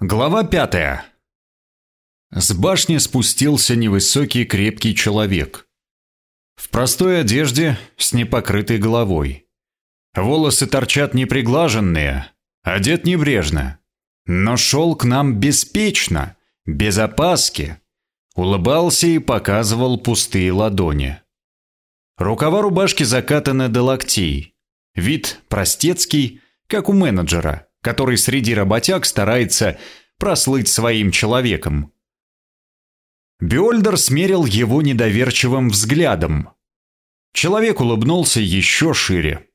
Глава пятая. С башни спустился невысокий крепкий человек. В простой одежде, с непокрытой головой. Волосы торчат неприглаженные, одет небрежно. Но шел к нам беспечно, без опаски. Улыбался и показывал пустые ладони. Рукава рубашки закатаны до локтей. Вид простецкий, как у менеджера – который среди работяг старается прослыть своим человеком. Бёльдер смерил его недоверчивым взглядом. Человек улыбнулся еще шире.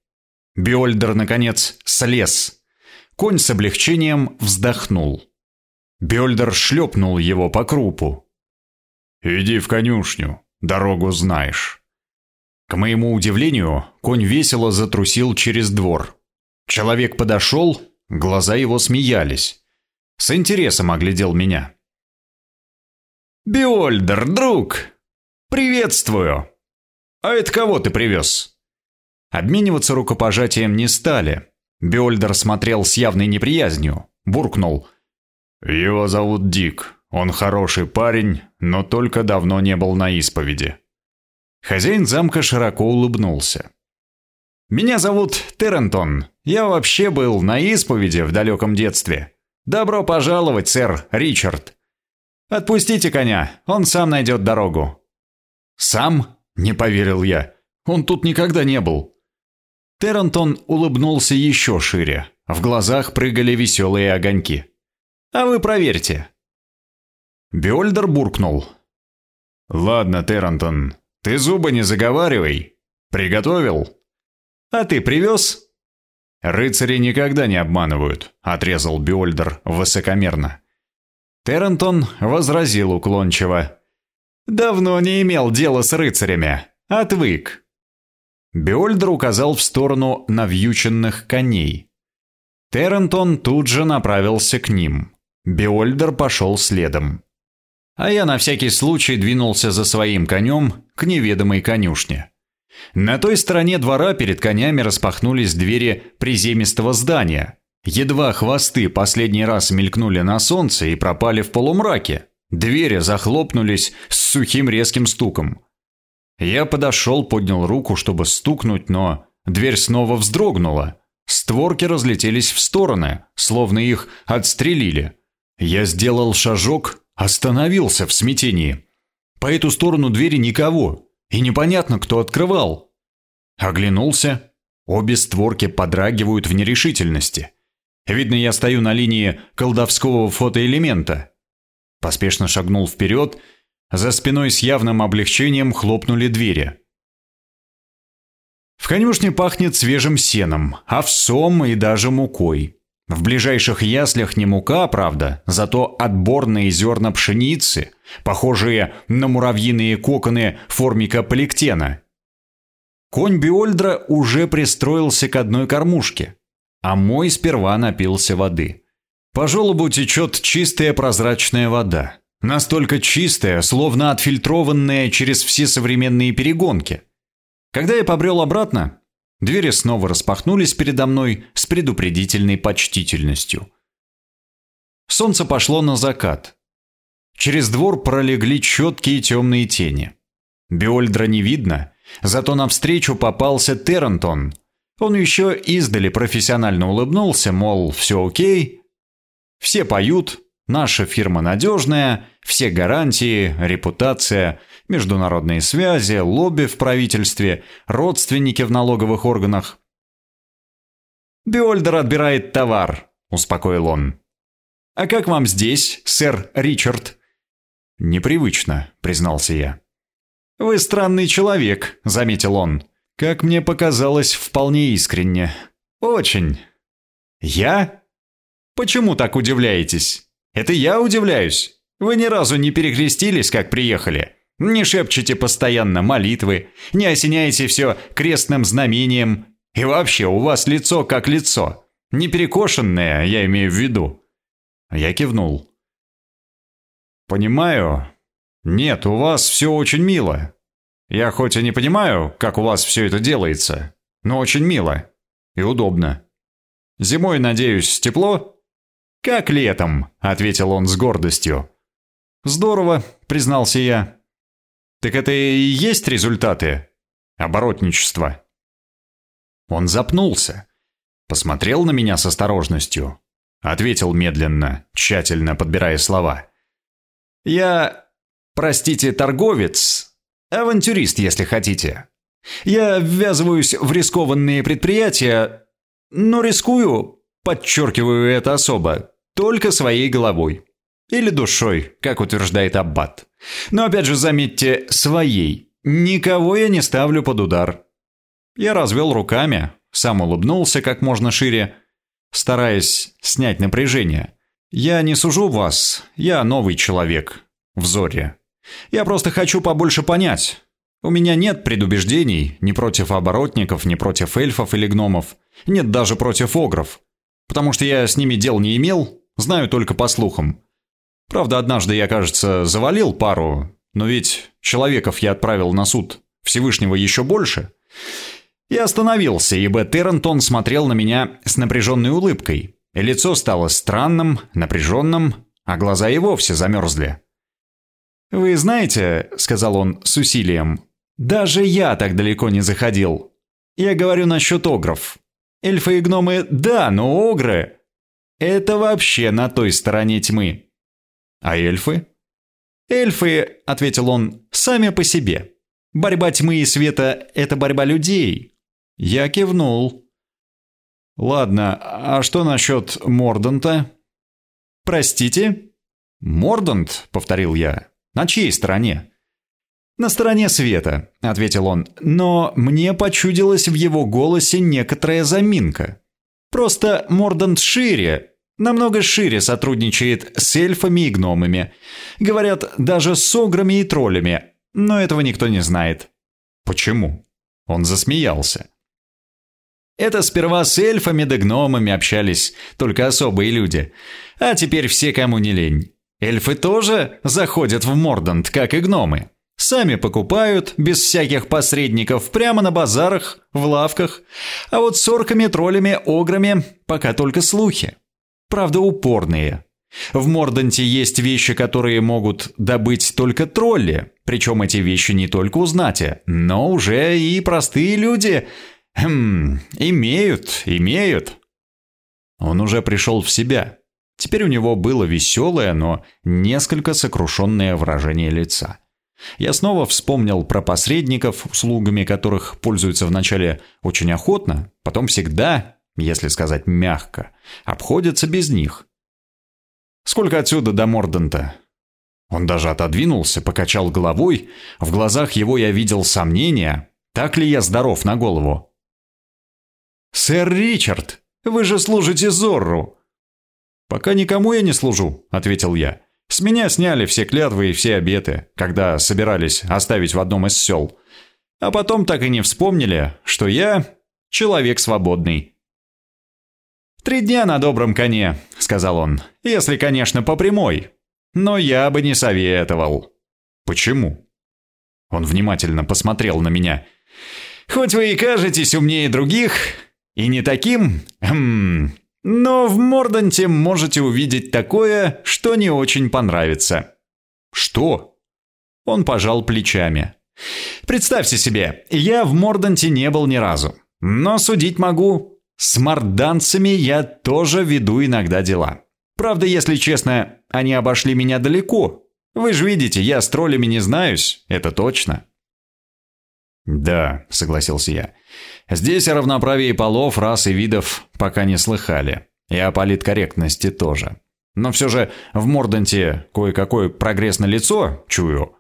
Бёльдер, наконец, слез. Конь с облегчением вздохнул. Бёльдер шлепнул его по крупу. «Иди в конюшню, дорогу знаешь». К моему удивлению, конь весело затрусил через двор. Человек подошел Глаза его смеялись. С интересом оглядел меня. «Биольдер, друг! Приветствую! А это кого ты привез?» Обмениваться рукопожатием не стали. Биольдер смотрел с явной неприязнью, буркнул. «Его зовут Дик. Он хороший парень, но только давно не был на исповеди». Хозяин замка широко улыбнулся. «Меня зовут Террентон. Я вообще был на исповеди в далеком детстве. Добро пожаловать, сэр Ричард. Отпустите коня, он сам найдет дорогу». «Сам?» – не поверил я. «Он тут никогда не был». Террентон улыбнулся еще шире. В глазах прыгали веселые огоньки. «А вы проверьте». Бёльдер буркнул. «Ладно, Террентон, ты зубы не заговаривай. Приготовил?» «А ты привез?» «Рыцари никогда не обманывают», — отрезал Бюльдер высокомерно. Террентон возразил уклончиво. «Давно не имел дела с рыцарями. Отвык». Бюльдер указал в сторону навьюченных коней. Террентон тут же направился к ним. Бюльдер пошел следом. А я на всякий случай двинулся за своим конем к неведомой конюшне. На той стороне двора перед конями распахнулись двери приземистого здания. Едва хвосты последний раз мелькнули на солнце и пропали в полумраке. Двери захлопнулись с сухим резким стуком. Я подошел, поднял руку, чтобы стукнуть, но дверь снова вздрогнула. Створки разлетелись в стороны, словно их отстрелили. Я сделал шажок, остановился в смятении. По эту сторону двери никого, и непонятно, кто открывал. Оглянулся. Обе створки подрагивают в нерешительности. Видно, я стою на линии колдовского фотоэлемента. Поспешно шагнул вперед. За спиной с явным облегчением хлопнули двери. В конюшне пахнет свежим сеном, овсом и даже мукой. В ближайших яслях не мука, правда, зато отборные зерна пшеницы, похожие на муравьиные коконы формика поликтена. Конь Биольдра уже пристроился к одной кормушке, а мой сперва напился воды. По желобу течет чистая прозрачная вода. Настолько чистая, словно отфильтрованная через все современные перегонки. Когда я побрел обратно, Двери снова распахнулись передо мной с предупредительной почтительностью. Солнце пошло на закат. Через двор пролегли четкие темные тени. Биольдра не видно, зато навстречу попался Террентон. Он еще издали профессионально улыбнулся, мол, все окей. Все поют, наша фирма надежная, все гарантии, репутация – международные связи, лобби в правительстве, родственники в налоговых органах. «Бюльдер отбирает товар», — успокоил он. «А как вам здесь, сэр Ричард?» «Непривычно», — признался я. «Вы странный человек», — заметил он. «Как мне показалось, вполне искренне. Очень». «Я? Почему так удивляетесь? Это я удивляюсь. Вы ни разу не перекрестились, как приехали. Не шепчете постоянно молитвы, не осеняете все крестным знамением. И вообще, у вас лицо как лицо. Не перекошенное, я имею в виду. Я кивнул. Понимаю. Нет, у вас все очень мило. Я хоть и не понимаю, как у вас все это делается, но очень мило и удобно. Зимой, надеюсь, тепло? «Как летом», — ответил он с гордостью. «Здорово», — признался я. «Так это и есть результаты оборотничества?» Он запнулся, посмотрел на меня с осторожностью, ответил медленно, тщательно подбирая слова. «Я, простите, торговец, авантюрист, если хотите. Я ввязываюсь в рискованные предприятия, но рискую, подчеркиваю это особо, только своей головой. Или душой, как утверждает Аббат. Но опять же, заметьте, своей. Никого я не ставлю под удар. Я развел руками, сам улыбнулся как можно шире, стараясь снять напряжение. «Я не сужу вас, я новый человек. В Зоре. Я просто хочу побольше понять. У меня нет предубеждений ни против оборотников, ни против эльфов или гномов, нет даже против огров. Потому что я с ними дел не имел, знаю только по слухам. Правда, однажды я, кажется, завалил пару, но ведь человеков я отправил на суд Всевышнего еще больше. Я остановился, ибо Террентон смотрел на меня с напряженной улыбкой. Лицо стало странным, напряженным, а глаза и вовсе замерзли. «Вы знаете», — сказал он с усилием, — «даже я так далеко не заходил. Я говорю насчет огров. Эльфы и гномы — да, но огры — это вообще на той стороне тьмы». «А эльфы?» «Эльфы», — ответил он, — «сами по себе. Борьба тьмы и света — это борьба людей, я кивнул. «Ладно, а что насчет Морданта?» «Простите?» «Мордант», — повторил я. «На чьей стороне?» «На стороне света», — ответил он, «но мне почудилась в его голосе некоторая заминка. Просто Мордант шире, намного шире сотрудничает с эльфами и гномами. Говорят, даже с ограми и троллями, но этого никто не знает». «Почему?» Он засмеялся. Это сперва с эльфами да гномами общались только особые люди. А теперь все, кому не лень. Эльфы тоже заходят в Мордант, как и гномы. Сами покупают, без всяких посредников, прямо на базарах, в лавках. А вот с орками, троллями, ограми пока только слухи. Правда, упорные. В Морданте есть вещи, которые могут добыть только тролли. Причем эти вещи не только у знати, но уже и простые люди – Хм, имеют, имеют. Он уже пришел в себя. Теперь у него было веселое, но несколько сокрушенное выражение лица. Я снова вспомнил про посредников, услугами которых пользуются вначале очень охотно, потом всегда, если сказать мягко, обходятся без них. Сколько отсюда до Мордента? Он даже отодвинулся, покачал головой. В глазах его я видел сомнения, так ли я здоров на голову. «Сэр Ричард, вы же служите Зорру!» «Пока никому я не служу», — ответил я. «С меня сняли все клятвы и все обеты, когда собирались оставить в одном из сел. А потом так и не вспомнили, что я человек свободный». «Три дня на добром коне», — сказал он, — «если, конечно, по прямой. Но я бы не советовал». «Почему?» Он внимательно посмотрел на меня. «Хоть вы и кажетесь умнее других, и не таким, хм, но в Морданте можете увидеть такое, что не очень понравится. Что? Он пожал плечами. Представьте себе, я в Морданте не был ни разу, но судить могу. С морданцами я тоже веду иногда дела. Правда, если честно, они обошли меня далеко. Вы же видите, я с троллями не знаюсь, это точно. «Да», — согласился я. «Здесь о равноправии полов, рас и видов пока не слыхали. И о политкорректности тоже. Но все же в Морданте кое-какой прогресс на лицо чую».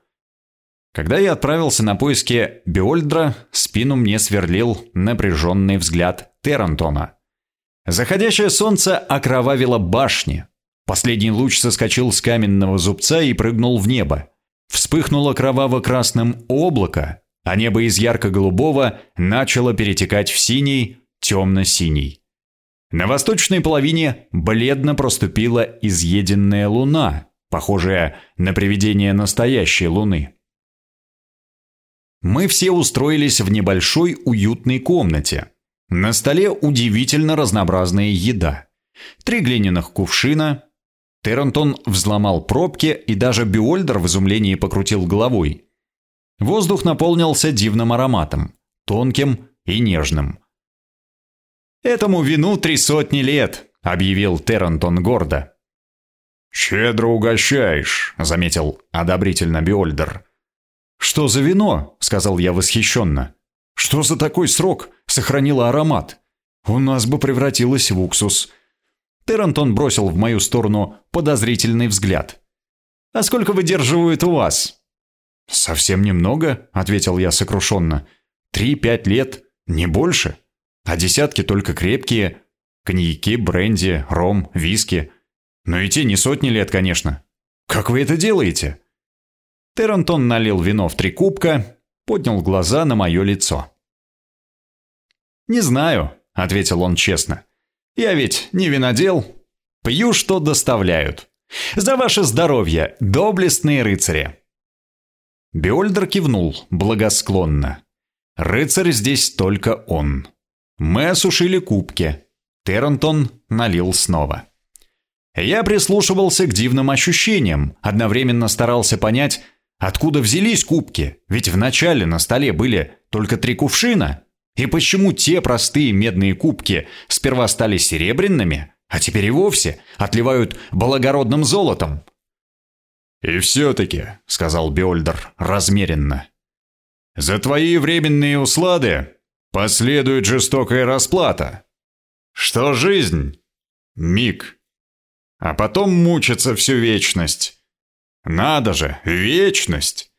Когда я отправился на поиски Биольдра, спину мне сверлил напряженный взгляд Террантона. Заходящее солнце окровавило башни. Последний луч соскочил с каменного зубца и прыгнул в небо. Вспыхнуло кроваво-красным облако, а небо из ярко-голубого начало перетекать в синий, темно-синий. На восточной половине бледно проступила изъеденная луна, похожая на привидение настоящей луны. Мы все устроились в небольшой уютной комнате. На столе удивительно разнообразная еда. три глиняных кувшина. Террентон взломал пробки, и даже Бюольдер в изумлении покрутил головой. Воздух наполнился дивным ароматом, тонким и нежным. «Этому вину три сотни лет», — объявил Террентон гордо. «Щедро угощаешь», — заметил одобрительно Бюольдер. «Что за вино?» — сказал я восхищенно. «Что за такой срок сохранило аромат? У нас бы превратилось в уксус». Террентон бросил в мою сторону подозрительный взгляд. «А сколько выдерживают у вас?» «Совсем немного», — ответил я сокрушенно. «Три-пять лет, не больше. А десятки только крепкие. Коньяки, бренди, ром, виски. Но и те не сотни лет, конечно. Как вы это делаете?» Террентон налил вино в три кубка, поднял глаза на мое лицо. «Не знаю», — ответил он честно. «Я ведь не винодел. Пью, что доставляют. За ваше здоровье, доблестные рыцари!» Биольдер кивнул благосклонно. «Рыцарь здесь только он. Мы осушили кубки. Террентон налил снова. Я прислушивался к дивным ощущениям, одновременно старался понять, откуда взялись кубки, ведь вначале на столе были только три кувшина. И почему те простые медные кубки сперва стали серебряными, а теперь и вовсе отливают благородным золотом? «И все-таки», — сказал Беольдер размеренно, — «за твои временные услады последует жестокая расплата. Что жизнь? Миг. А потом мучиться всю вечность. Надо же, вечность!»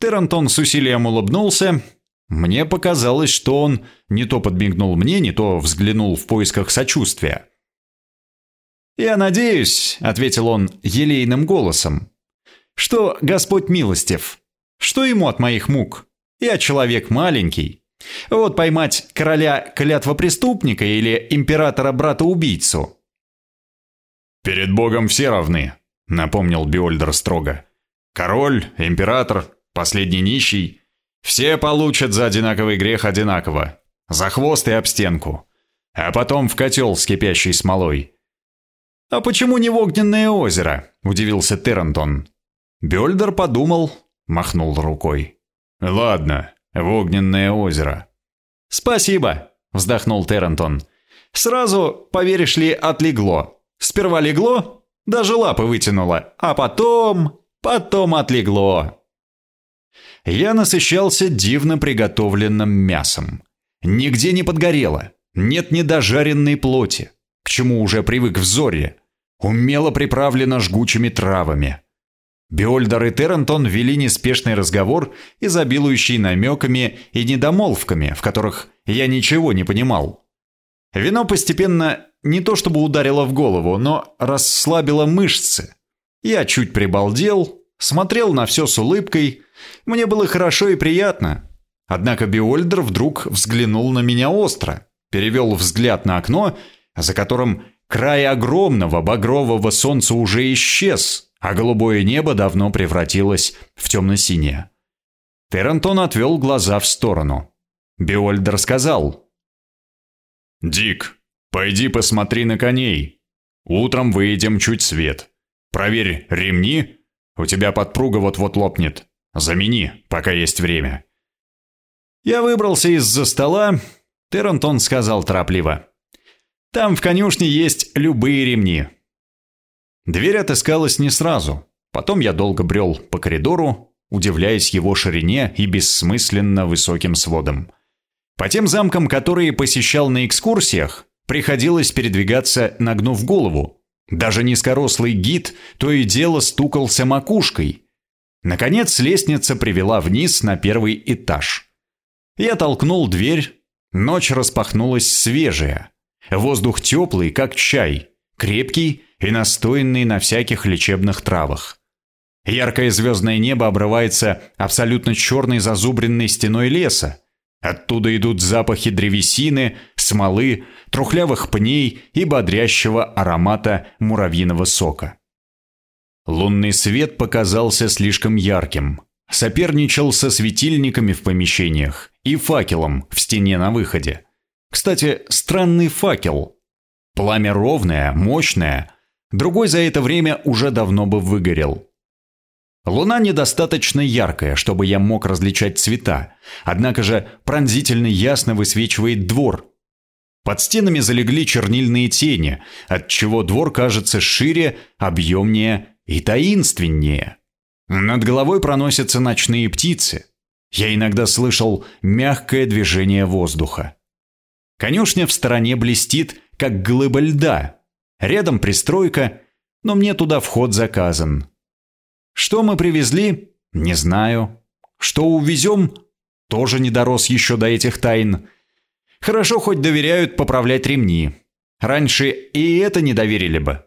Терантон с усилием улыбнулся, мне показалось, что он не то подмигнул мне, не то взглянул в поисках сочувствия. «Я надеюсь», — ответил он елейным голосом, «что Господь милостив. Что ему от моих мук? Я человек маленький. Вот поймать короля клятвопреступника или императора-брата-убийцу». «Перед Богом все равны», — напомнил Биольдер строго. «Король, император, последний нищий — все получат за одинаковый грех одинаково. За хвост и об стенку. А потом в котел с кипящей смолой. «А почему не в огненное озеро?» – удивился Террентон. Бёльдер подумал, махнул рукой. «Ладно, в огненное озеро». «Спасибо», – вздохнул Террентон. «Сразу, поверишь ли, отлегло. Сперва легло, даже лапы вытянуло, а потом... потом отлегло». Я насыщался дивно приготовленным мясом. Нигде не подгорело, нет недожаренной плоти, к чему уже привык в Зоре. Умело приправлено жгучими травами. Биольдер и Террентон вели неспешный разговор, изобилующий намеками и недомолвками, в которых я ничего не понимал. Вино постепенно не то чтобы ударило в голову, но расслабило мышцы. Я чуть прибалдел, смотрел на все с улыбкой, мне было хорошо и приятно. Однако Биольдер вдруг взглянул на меня остро, перевел взгляд на окно, за которым край огромного багрового солнца уже исчез, а голубое небо давно превратилось в темно-синее. Террентон отвел глаза в сторону. Биольдер сказал. «Дик, пойди посмотри на коней. Утром выйдем чуть свет. Проверь ремни, у тебя подпруга вот-вот лопнет. Замени, пока есть время». Я выбрался из-за стола. Террентон сказал торопливо. «Там в конюшне есть любые ремни». Дверь отыскалась не сразу. Потом я долго брел по коридору, удивляясь его ширине и бессмысленно высоким сводам. По тем замкам, которые посещал на экскурсиях, приходилось передвигаться, нагнув голову. Даже низкорослый гид то и дело стукался макушкой – Наконец лестница привела вниз на первый этаж. Я толкнул дверь. Ночь распахнулась свежая. Воздух теплый, как чай, крепкий и настоянный на всяких лечебных травах. Яркое звездное небо обрывается абсолютно черной зазубренной стеной леса. Оттуда идут запахи древесины, смолы, трухлявых пней и бодрящего аромата муравьиного сока. Лунный свет показался слишком ярким. Соперничал со светильниками в помещениях и факелом в стене на выходе. Кстати, странный факел. Пламя ровное, мощное, другой за это время уже давно бы выгорел. Луна недостаточно яркая, чтобы я мог различать цвета, однако же пронзительно ясно высвечивает двор. Под стенами залегли чернильные тени, отчего двор кажется шире, объемнее и таинственнее. Над головой проносятся ночные птицы. Я иногда слышал мягкое движение воздуха. Конюшня в стороне блестит, как глыба льда. Рядом пристройка, но мне туда вход заказан. Что мы привезли? Не знаю. Что увезем? Тоже не дорос еще до этих тайн. Хорошо хоть доверяют поправлять ремни. Раньше и это не доверили бы.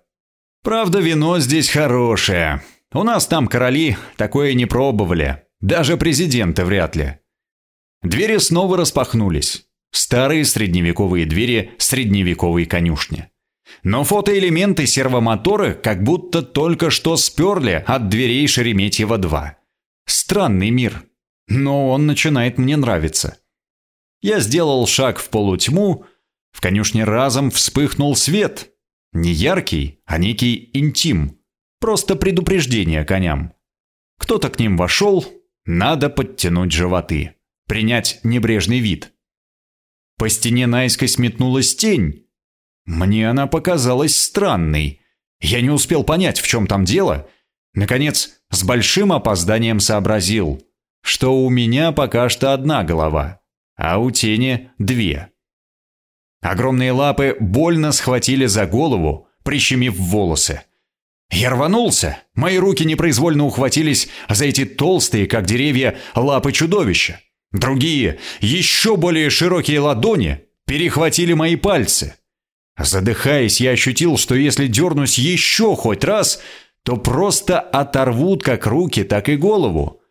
Правда, вино здесь хорошее. У нас там короли такое не пробовали. Даже президенты вряд ли. Двери снова распахнулись. Старые средневековые двери средневековой конюшни. Но фотоэлементы сервомотора как будто только что сперли от дверей Шереметьева-2. Странный мир, но он начинает мне нравиться. Я сделал шаг в полутьму, в конюшне разом вспыхнул свет. Не яркий, а некий интим. Просто предупреждение коням. Кто-то к ним вошел, надо подтянуть животы, принять небрежный вид. По стене наискось метнулась тень, мне она показалась странной. Я не успел понять, в чем там дело. Наконец, с большим опозданием сообразил, что у меня пока что одна голова, а у тени две. Огромные лапы больно схватили за голову, прищемив волосы. Я рванулся. Мои руки непроизвольно ухватились за эти толстые, как деревья, лапы чудовища. Другие, еще более широкие ладони перехватили мои пальцы. Задыхаясь, я ощутил, что если дернусь еще хоть раз, то просто оторвут как руки, так и голову.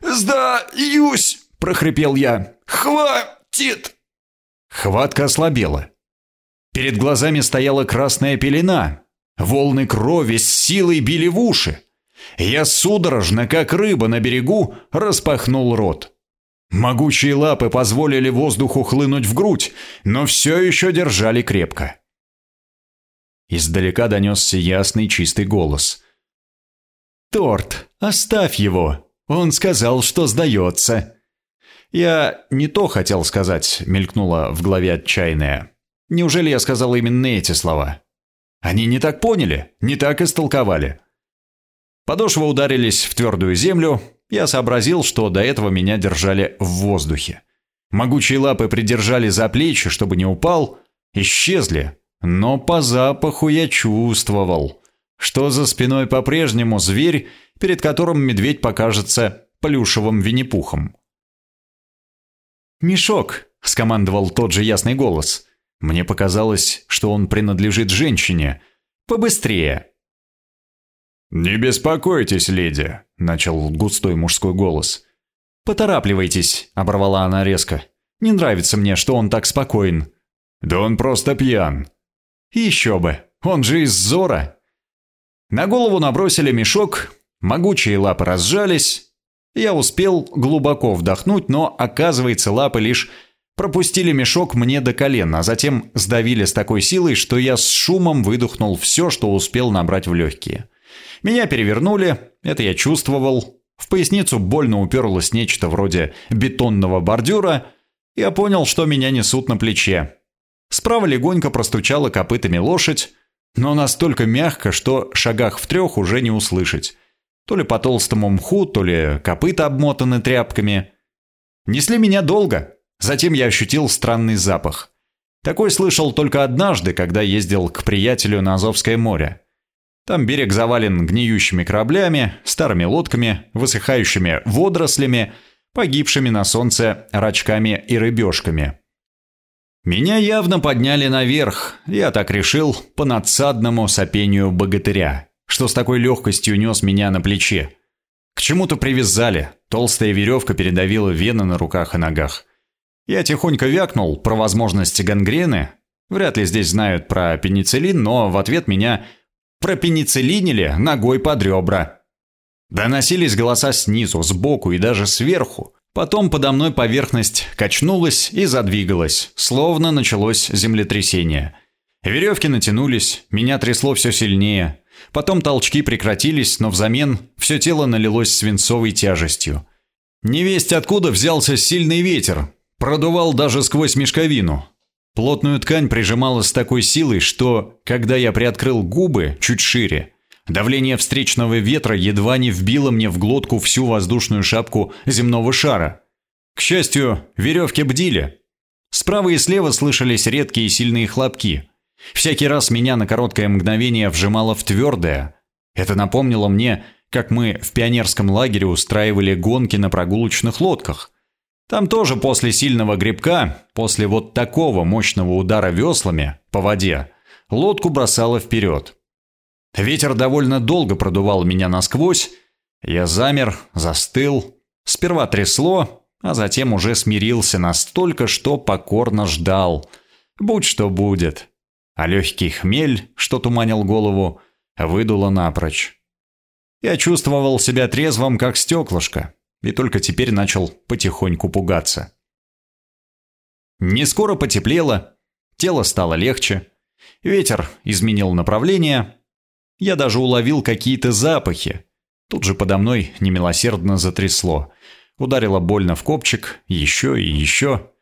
«Сдаюсь!» – прохрипел я. «Хватит!» Хватка ослабела. Перед глазами стояла красная пелена. Волны крови с силой били в уши. Я судорожно, как рыба на берегу, распахнул рот. Могучие лапы позволили воздуху хлынуть в грудь, но все еще держали крепко. Издалека донесся ясный чистый голос. «Торт, оставь его! Он сказал, что сдается!» «Я не то хотел сказать», — мелькнула в голове отчаянная. «Неужели я сказал именно эти слова?» «Они не так поняли, не так истолковали». Подошвы ударились в твердую землю, я сообразил, что до этого меня держали в воздухе. Могучие лапы придержали за плечи, чтобы не упал, исчезли, но по запаху я чувствовал, что за спиной по-прежнему зверь, перед которым медведь покажется плюшевым винипухом. «Мешок!» — скомандовал тот же ясный голос. Мне показалось, что он принадлежит женщине. «Побыстрее!» «Не беспокойтесь, леди», — начал густой мужской голос. «Поторапливайтесь», — оборвала она резко. «Не нравится мне, что он так спокоен». «Да он просто пьян». «Еще бы, он же из Зора». На голову набросили мешок, могучие лапы разжались. Я успел глубоко вдохнуть, но, оказывается, лапы лишь пропустили мешок мне до колен, а затем сдавили с такой силой, что я с шумом выдохнул все, что успел набрать в легкие. Меня перевернули, это я чувствовал. В поясницу больно уперлось нечто вроде бетонного бордюра. Я понял, что меня несут на плече. Справа легонько простучала копытами лошадь, но настолько мягко, что шагах в трех уже не услышать. То ли по толстому мху, то ли копыта обмотаны тряпками. Несли меня долго. Затем я ощутил странный запах. Такой слышал только однажды, когда ездил к приятелю на Азовское море. Там берег завален гниющими кораблями, старыми лодками, высыхающими водорослями, погибшими на солнце рачками и рыбешками. Меня явно подняли наверх, я так решил, по надсадному сопению богатыря, что с такой легкостью нес меня на плече. К чему-то привязали, толстая веревка передавила вены на руках и ногах. Я тихонько вякнул про возможности гангрены, вряд ли здесь знают про пенициллин, но в ответ меня пропенициллинили ногой под ребра. Доносились голоса снизу, сбоку и даже сверху. Потом подо мной поверхность качнулась и задвигалась, словно началось землетрясение. Веревки натянулись, меня трясло все сильнее. Потом толчки прекратились, но взамен все тело налилось свинцовой тяжестью. Невесть откуда взялся сильный ветер, продувал даже сквозь мешковину. Плотную ткань прижимала с такой силой, что, когда я приоткрыл губы чуть шире, давление встречного ветра едва не вбило мне в глотку всю воздушную шапку земного шара. К счастью, веревки бдили. Справа и слева слышались редкие и сильные хлопки. Всякий раз меня на короткое мгновение вжимало в твердое. Это напомнило мне, как мы в пионерском лагере устраивали гонки на прогулочных лодках. Там тоже после сильного грибка, после вот такого мощного удара веслами по воде, лодку бросало вперед. Ветер довольно долго продувал меня насквозь. Я замер, застыл. Сперва трясло, а затем уже смирился настолько, что покорно ждал. Будь что будет а легкий хмель, что туманил голову, выдуло напрочь. Я чувствовал себя трезвым, как стеклышко, и только теперь начал потихоньку пугаться. Не скоро потеплело, тело стало легче, ветер изменил направление, я даже уловил какие-то запахи. Тут же подо мной немилосердно затрясло. Ударило больно в копчик, еще и еще.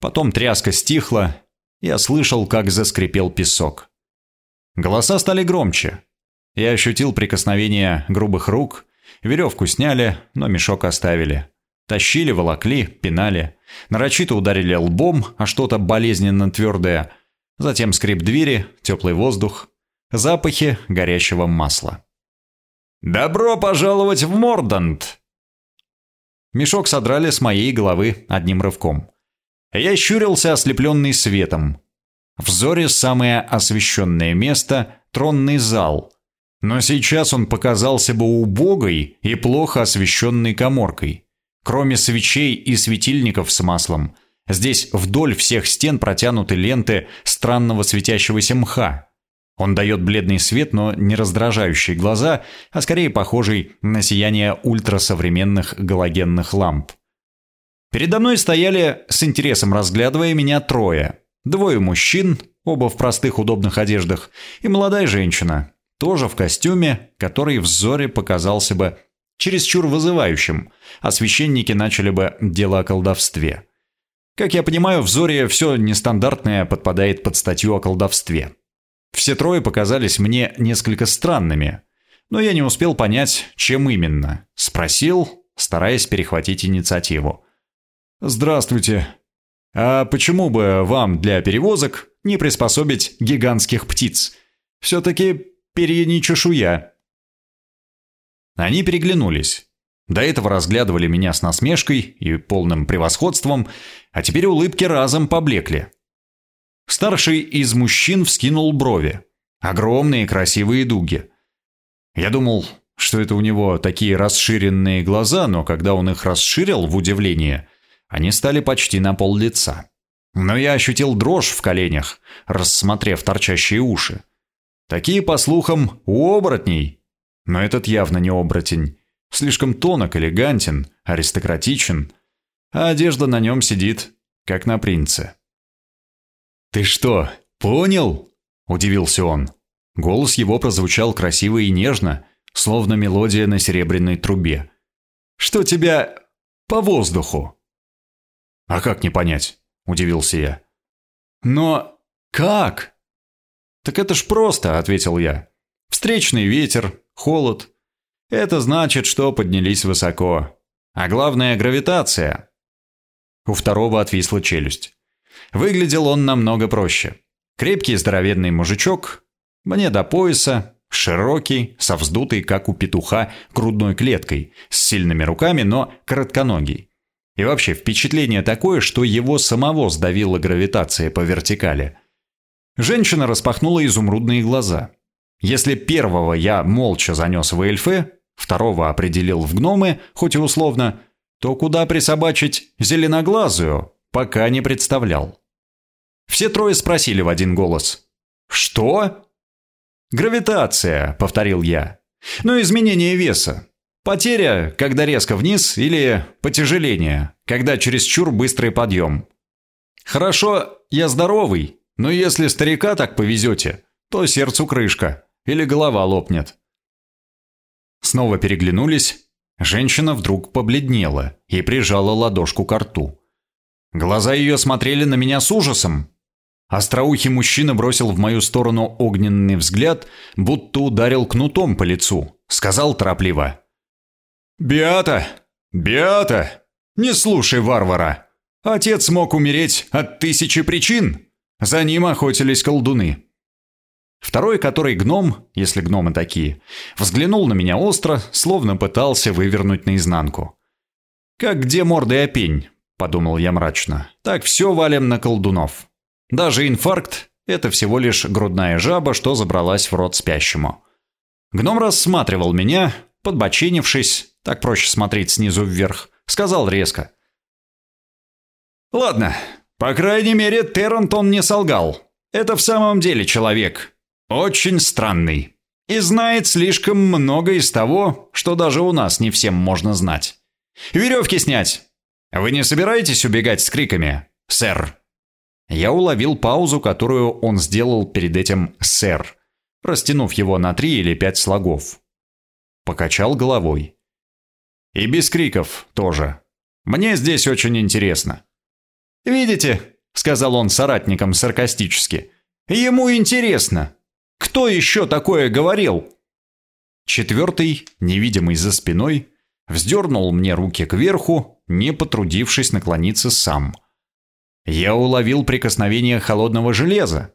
Потом тряска стихла, я слышал, как заскрипел песок. Голоса стали громче. Я ощутил прикосновение грубых рук. Веревку сняли, но мешок оставили. Тащили, волокли, пинали. Нарочито ударили лбом, а что-то болезненно твердое. Затем скрип двери, теплый воздух, запахи горящего масла. «Добро пожаловать в Мордант!» Мешок содрали с моей головы одним рывком. Я щурился, ослепленный светом. В зоре самое освещенное место — тронный зал. Но сейчас он показался бы убогой и плохо освещенной коморкой. Кроме свечей и светильников с маслом, здесь вдоль всех стен протянуты ленты странного светящегося мха. Он дает бледный свет, но не раздражающий глаза, а скорее похожий на сияние ультрасовременных галогенных ламп. Передо мной стояли, с интересом разглядывая меня, трое. Двое мужчин, оба в простых удобных одеждах, и молодая женщина, тоже в костюме, который в зоре показался бы чересчур вызывающим, а священники начали бы дело о колдовстве. Как я понимаю, в Зоре все нестандартное подпадает под статью о колдовстве. Все трое показались мне несколько странными, но я не успел понять, чем именно. Спросил, стараясь перехватить инициативу. «Здравствуйте. А почему бы вам для перевозок не приспособить гигантских птиц? Все-таки перья чешуя». Они переглянулись. До этого разглядывали меня с насмешкой и полным превосходством, а теперь улыбки разом поблекли. Старший из мужчин вскинул брови. Огромные красивые дуги. Я думал, что это у него такие расширенные глаза, но когда он их расширил в удивление, они стали почти на пол лица. Но я ощутил дрожь в коленях, рассмотрев торчащие уши. Такие, по слухам, у оборотней. Но этот явно не оборотень. Слишком тонок, элегантен, аристократичен. А одежда на нем сидит, как на принце. «Ты что, понял?» – удивился он. Голос его прозвучал красиво и нежно, словно мелодия на серебряной трубе. «Что тебя по воздуху?» «А как не понять?» – удивился я. «Но как?» «Так это ж просто», – ответил я. «Встречный ветер, холод. Это значит, что поднялись высоко. А главное – гравитация». У второго отвисла челюсть. Выглядел он намного проще. Крепкий здоровенный мужичок, мне до пояса, широкий, со вздутой, как у петуха, грудной клеткой, с сильными руками, но коротконогий. И вообще впечатление такое, что его самого сдавила гравитация по вертикали. Женщина распахнула изумрудные глаза. Если первого я молча занес в эльфы, второго определил в гномы, хоть и условно, то куда присобачить зеленоглазую, пока не представлял. Все трое спросили в один голос. «Что?» «Гравитация», — повторил я. «Ну, изменение веса. Потеря, когда резко вниз, или потяжеление, когда чересчур быстрый подъем. Хорошо, я здоровый, Но если старика так повезете, то сердцу крышка или голова лопнет. Снова переглянулись. Женщина вдруг побледнела и прижала ладошку к рту. Глаза ее смотрели на меня с ужасом. Остроухий мужчина бросил в мою сторону огненный взгляд, будто ударил кнутом по лицу. Сказал торопливо. «Биата! Биата! Не слушай варвара! Отец мог умереть от тысячи причин. За ним охотились колдуны. Второй, который гном, если гномы такие, взглянул на меня остро, словно пытался вывернуть наизнанку. «Как где морды опень?» – подумал я мрачно. «Так все валим на колдунов. Даже инфаркт – это всего лишь грудная жаба, что забралась в рот спящему». Гном рассматривал меня, подбоченившись, так проще смотреть снизу вверх, сказал резко. «Ладно, по крайней мере, Террентон не солгал. Это в самом деле человек. Очень странный. И знает слишком много из того, что даже у нас не всем можно знать. Веревки снять! Вы не собираетесь убегать с криками, сэр?» Я уловил паузу, которую он сделал перед этим «сэр», растянув его на три или пять слогов. Покачал головой. «И без криков тоже. Мне здесь очень интересно». «Видите?» — сказал он соратникам саркастически. «Ему интересно. Кто еще такое говорил?» Четвертый, невидимый за спиной, вздернул мне руки кверху, не потрудившись наклониться сам. Я уловил прикосновение холодного железа.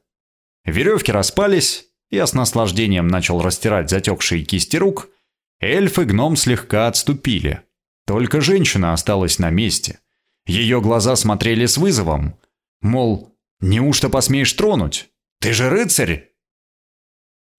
Веревки распались, я с наслаждением начал растирать затекшие кисти рук. Эльф и гном слегка отступили. Только женщина осталась на месте. Ее глаза смотрели с вызовом. Мол, неужто посмеешь тронуть? Ты же рыцарь!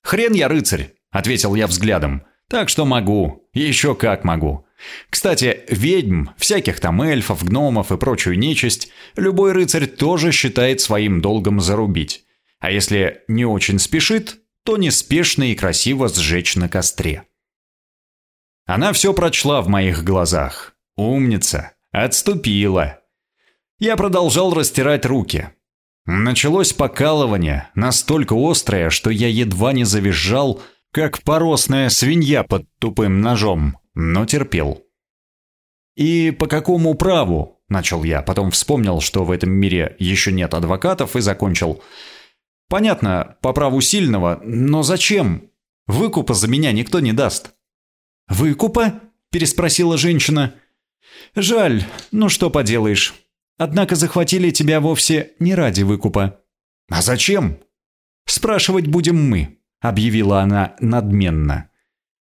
«Хрен я рыцарь», — ответил я взглядом. «Так что могу. Еще как могу. Кстати, ведьм, всяких там эльфов, гномов и прочую нечисть, любой рыцарь тоже считает своим долгом зарубить. А если не очень спешит, то неспешно и красиво сжечь на костре. Она все прочла в моих глазах. Умница. Отступила. Я продолжал растирать руки. Началось покалывание, настолько острое, что я едва не завизжал, как поросная свинья под тупым ножом, но терпел. «И по какому праву?» – начал я, потом вспомнил, что в этом мире еще нет адвокатов, и закончил. «Понятно, по праву сильного, но зачем? Выкупа за меня никто не даст». «Выкупа?» – переспросила женщина. «Жаль, ну что поделаешь». Однако захватили тебя вовсе не ради выкупа». «А зачем?» «Спрашивать будем мы», — объявила она надменно.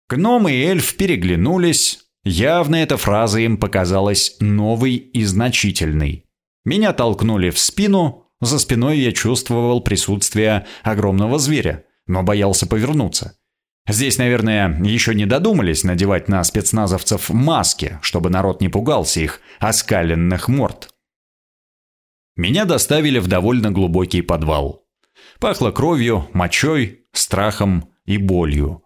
Гном и эльф переглянулись. Явно эта фраза им показалась новой и значительной. Меня толкнули в спину, за спиной я чувствовал присутствие огромного зверя, но боялся повернуться. Здесь, наверное, еще не додумались надевать на спецназовцев маски, чтобы народ не пугался их оскаленных морд. Меня доставили в довольно глубокий подвал. Пахло кровью, мочой, страхом и болью.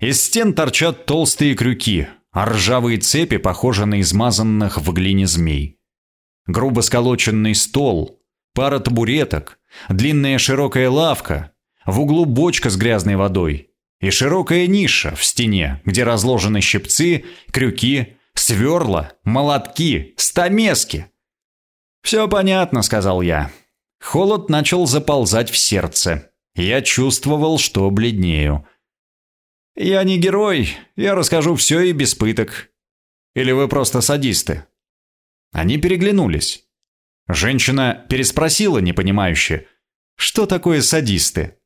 Из стен торчат толстые крюки, а ржавые цепи похожи на измазанных в глине змей. Грубо сколоченный стол, пара табуреток, длинная широкая лавка, в углу бочка с грязной водой и широкая ниша в стене, где разложены щипцы, крюки, сверла, молотки, стамески – «Все понятно», — сказал я. Холод начал заползать в сердце. Я чувствовал, что бледнею. «Я не герой, я расскажу все и без пыток. Или вы просто садисты?» Они переглянулись. Женщина переспросила непонимающе. «Что такое садисты?»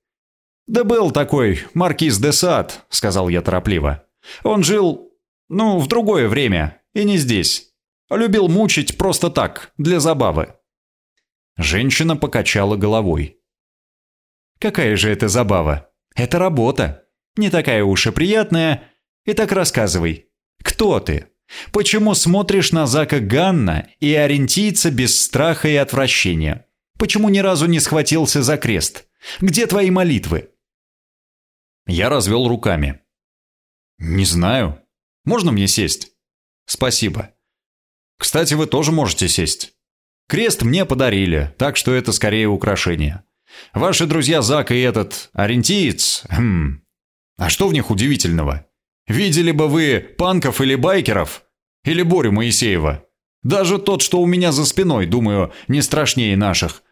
«Да был такой маркиз де Сад», — сказал я торопливо. «Он жил, ну, в другое время, и не здесь. Любил мучить просто так, для забавы. Женщина покачала головой. Какая же это забава? Это работа. Не такая уж и приятная. Итак, рассказывай. Кто ты? Почему смотришь на Зака Ганна и ориентийца без страха и отвращения? Почему ни разу не схватился за крест? Где твои молитвы? Я развел руками. Не знаю. Можно мне сесть? Спасибо. Кстати, вы тоже можете сесть. Крест мне подарили, так что это скорее украшение. Ваши друзья Зак и этот ориентиец, хм, а что в них удивительного? Видели бы вы панков или байкеров? Или Борю Моисеева? Даже тот, что у меня за спиной, думаю, не страшнее наших.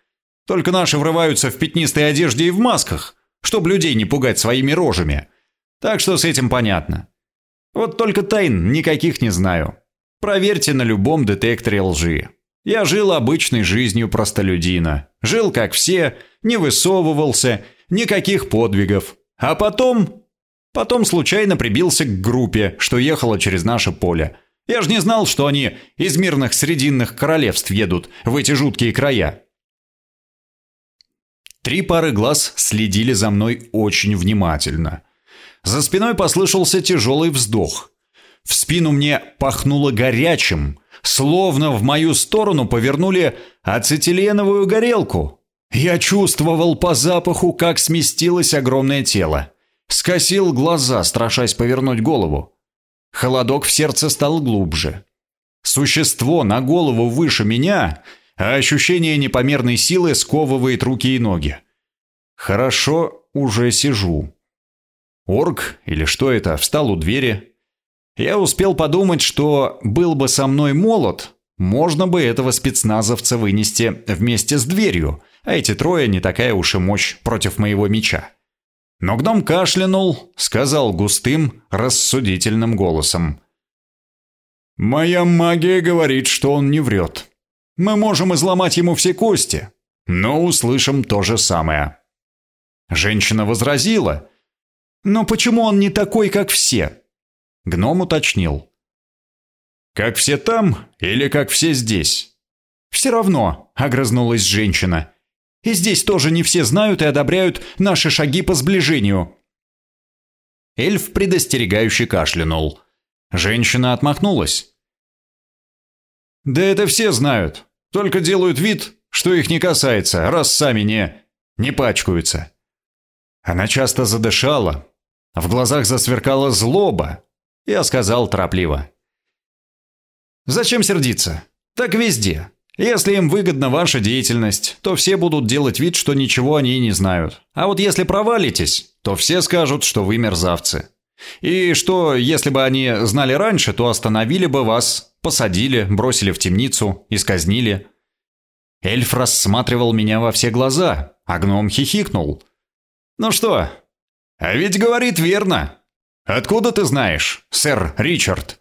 Только наши врываются в пятнистой одежде и в масках, чтобы людей не пугать своими рожами. Так что с этим понятно. Вот только тайн никаких не знаю. Проверьте на любом детекторе лжи. Я жил обычной жизнью простолюдина. Жил как все, не высовывался, никаких подвигов. А потом... Потом случайно прибился к группе, что ехала через наше поле. Я же не знал, что они из мирных срединных королевств едут в эти жуткие края. Три пары глаз следили за мной очень внимательно. За спиной послышался тяжелый вздох. В спину мне пахнуло горячим, словно в мою сторону повернули ацетиленовую горелку. Я чувствовал по запаху, как сместилось огромное тело. Скосил глаза, страшась повернуть голову. Холодок в сердце стал глубже. Существо на голову выше меня, а ощущение непомерной силы сковывает руки и ноги. Хорошо уже сижу. Орк, или что это, встал у двери. Я успел подумать, что был бы со мной молот, можно бы этого спецназовца вынести вместе с дверью, а эти трое не такая уж и мощь против моего меча. Но гном кашлянул, сказал густым, рассудительным голосом. «Моя магия говорит, что он не врет. Мы можем изломать ему все кости, но услышим то же самое». Женщина возразила. «Но почему он не такой, как все?» Гном уточнил. «Как все там или как все здесь?» «Все равно», — огрызнулась женщина. «И здесь тоже не все знают и одобряют наши шаги по сближению». Эльф предостерегающе кашлянул. Женщина отмахнулась. «Да это все знают, только делают вид, что их не касается, раз сами не... не пачкаются». Она часто задышала, в глазах засверкала злоба. Я сказал торопливо. «Зачем сердиться? Так везде. Если им выгодна ваша деятельность, то все будут делать вид, что ничего они не знают. А вот если провалитесь, то все скажут, что вы мерзавцы. И что, если бы они знали раньше, то остановили бы вас, посадили, бросили в темницу, исказнили». Эльф рассматривал меня во все глаза, а гном хихикнул – «Ну что? А ведь говорит верно. Откуда ты знаешь, сэр Ричард?»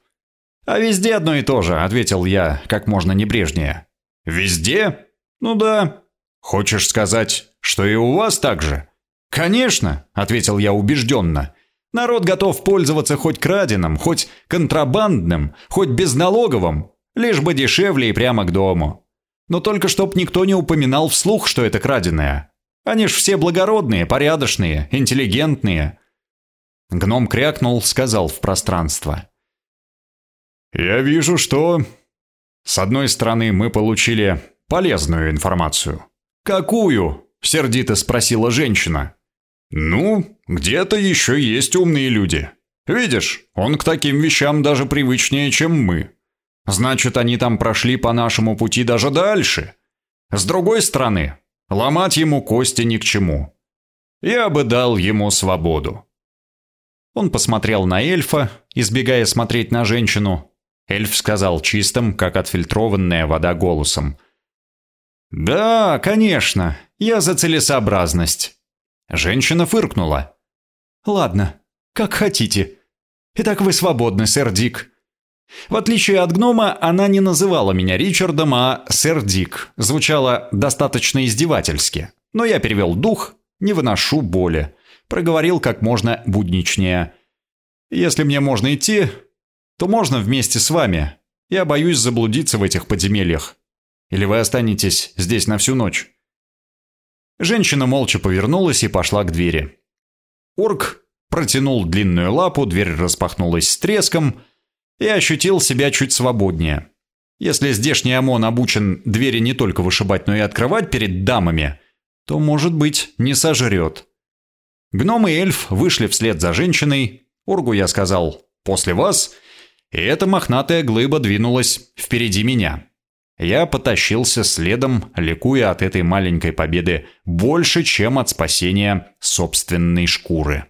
«А везде одно и то же», — ответил я как можно небрежнее. «Везде? Ну да. Хочешь сказать, что и у вас так же?» «Конечно», — ответил я убежденно. «Народ готов пользоваться хоть краденым, хоть контрабандным, хоть безналоговым, лишь бы дешевле и прямо к дому. Но только чтоб никто не упоминал вслух, что это краденое. Они ж все благородные, порядочные, интеллигентные». Гном крякнул, сказал в пространство. «Я вижу, что... С одной стороны, мы получили полезную информацию». «Какую?» — сердито спросила женщина. «Ну, где-то еще есть умные люди. Видишь, он к таким вещам даже привычнее, чем мы. Значит, они там прошли по нашему пути даже дальше. С другой стороны, Ломать ему кости ни к чему. Я бы дал ему свободу. Он посмотрел на эльфа, избегая смотреть на женщину. Эльф сказал чистым, как отфильтрованная вода голосом. «Да, конечно, я за целесообразность». Женщина фыркнула. «Ладно, как хотите. Итак, вы свободны, сэр Дик. В отличие от гнома, она не называла меня Ричардом, а сэр Дик. Звучало достаточно издевательски. Но я перевел дух, не выношу боли. Проговорил как можно будничнее. «Если мне можно идти, то можно вместе с вами. Я боюсь заблудиться в этих подземельях. Или вы останетесь здесь на всю ночь?» Женщина молча повернулась и пошла к двери. Орк протянул длинную лапу, дверь распахнулась с треском – и ощутил себя чуть свободнее. Если здешний ОМОН обучен двери не только вышибать, но и открывать перед дамами, то, может быть, не сожрет. Гном и эльф вышли вслед за женщиной. Ургу я сказал «после вас», и эта мохнатая глыба двинулась впереди меня. Я потащился следом, ликуя от этой маленькой победы больше, чем от спасения собственной шкуры.